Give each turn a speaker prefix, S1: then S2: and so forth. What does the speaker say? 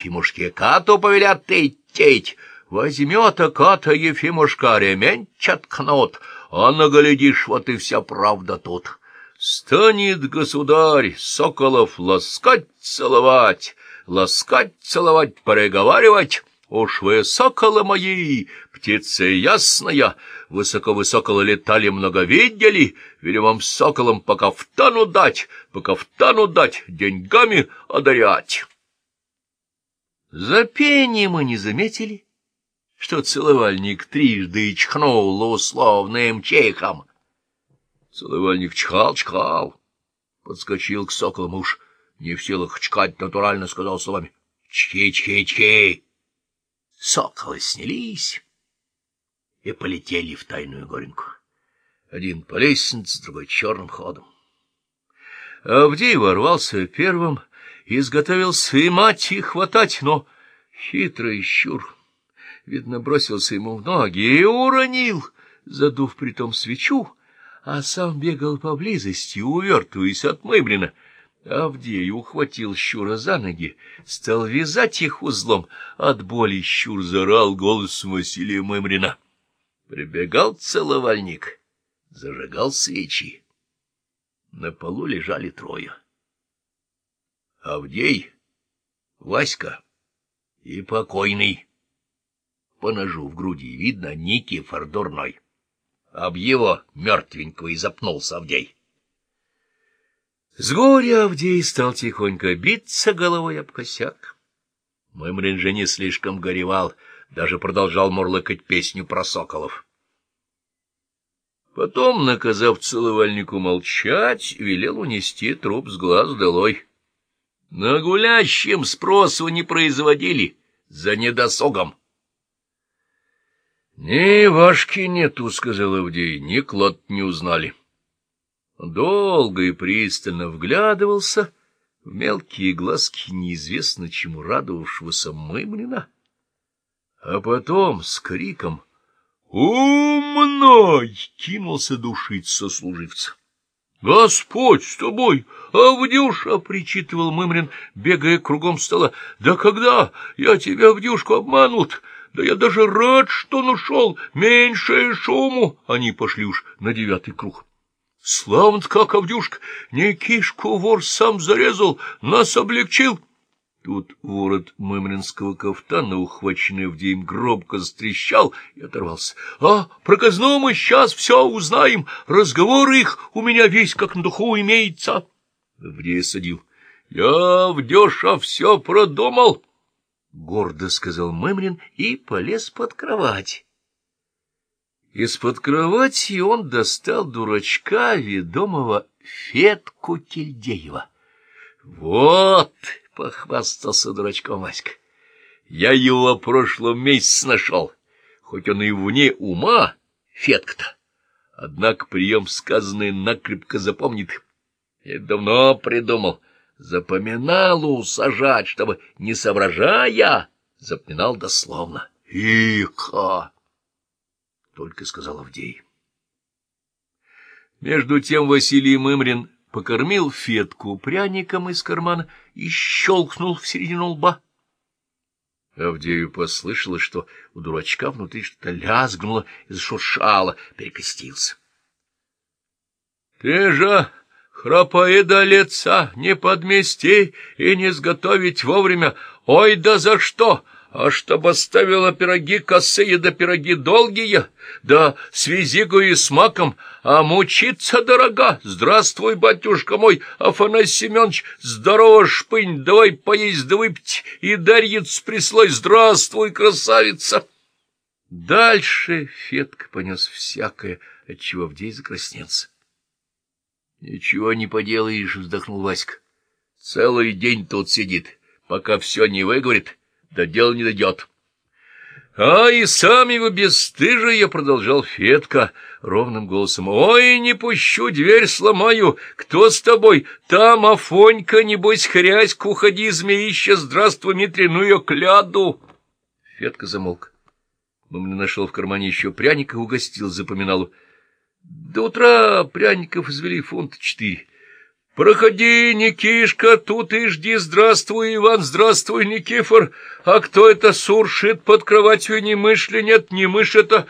S1: Ефимушке кату повелят идтеть. Возьмет-а ката Ефимушка ремень чаткнут, а наглядишь, вот и вся правда тут. Станет государь соколов ласкать, целовать, ласкать, целовать, переговаривать. Уж вы, соколы мои, птицы ясная, высоко-высоко летали, много видели, велю вам соколом по кафтану дать, по кафтану дать, деньгами одарять. За пением мы не заметили, что целовальник трижды чхнул условным чехом. Целовальник чхал-чхал, подскочил к соколу муж, не в силах чкать натурально, сказал словами «Чхи-чхи-чхи». Соколы снялись и полетели в тайную горенку. Один по лестнице, другой черным ходом. Авдей ворвался первым, изготовился и мать и хватать, но хитрый щур, видно, бросился ему в ноги и уронил, задув притом свечу, а сам бегал поблизости, увертываясь от Мымлина. Авдей ухватил щура за ноги, стал вязать их узлом. От боли щур зарал голосом Василия Мымрина. Прибегал целовальник, зажигал свечи. На полу лежали трое. Авдей, Васька и покойный. По ножу в груди видно Никифор дурной. Об его мертвенького и запнулся Авдей. С горя Авдей стал тихонько биться головой об косяк. Мымрин не слишком горевал, даже продолжал мурлыкать песню про соколов. Потом, наказав целовальнику молчать, велел унести труп с глаз долой. На гулящем спросу не производили, за недосогом. — Ни Вашки нету, — сказал Авдей, — ни клад не узнали долго и пристально вглядывался в мелкие глазки неизвестно чему радовавшегося Мымлина, а потом с криком «Умной!» кинулся душить сослуживца. «Господь с тобой, Авдюша!» — причитывал Мымрин, бегая кругом стола. «Да когда я тебя, Авдюшку, обманут? Да я даже рад, что нашел! Меньше шуму!» Они пошли уж на девятый круг. Славно как, Авдюшка, не кишку вор сам зарезал, нас облегчил. Тут ворот мымринского кафтана, ухваченный Авдеем, гробко застрещал и оторвался. — А, проказно мы сейчас все узнаем, разговор их у меня весь как на духу имеется. Авдей садил. — Я, Авдеша, все продумал, — гордо сказал Мымрин и полез под кровать. Из-под кровати он достал дурачка, ведомого Фетку Кильдеева. — Вот, — похвастался дурачком Васька, — я его в прошлом месяце нашел, хоть он и вне ума, Фетка-то. Однако прием сказанный накрепко запомнит. Я давно придумал, запоминал усажать, чтобы, не соображая, запоминал дословно. Иха! только сказал Авдей. Между тем Василий Мымрин покормил Фетку пряником из кармана и щелкнул в середину лба. Авдею послышалось, что у дурачка внутри что-то лязгнуло и зашуршало, перекостился. — Ты же храпоида лица не подмести и не сготовить вовремя. Ой, да за что! — а чтоб оставила пироги косые да пироги долгие, да с визигой и с маком, а мучиться дорога. Здравствуй, батюшка мой, Афанасий Семенович, здорово, шпынь, давай поесть да выпить, и Дарьиц прислой, здравствуй, красавица. Дальше Фетка понес всякое, отчего Авдей закраснелся. — Ничего не поделаешь, — вздохнул Васька. — Целый день тут сидит, пока все не выговорит, до дела не дойдет. — А и сам его бесстыжие, — продолжал Фетка ровным голосом, — ой, не пущу, дверь сломаю. Кто с тобой? Там Афонька, небось, хряську, уходи, змеище, здравствуй, Митрий, ну ее кляду. Фетка замолк. Мамля нашел в кармане еще пряника угостил, запоминалу. До утра пряников извели фунт четыре. Проходи, Никишка, тут и жди. Здравствуй, Иван, здравствуй, Никифор. А кто это суршит под кроватью? Не мышь ли нет? Не мышь это,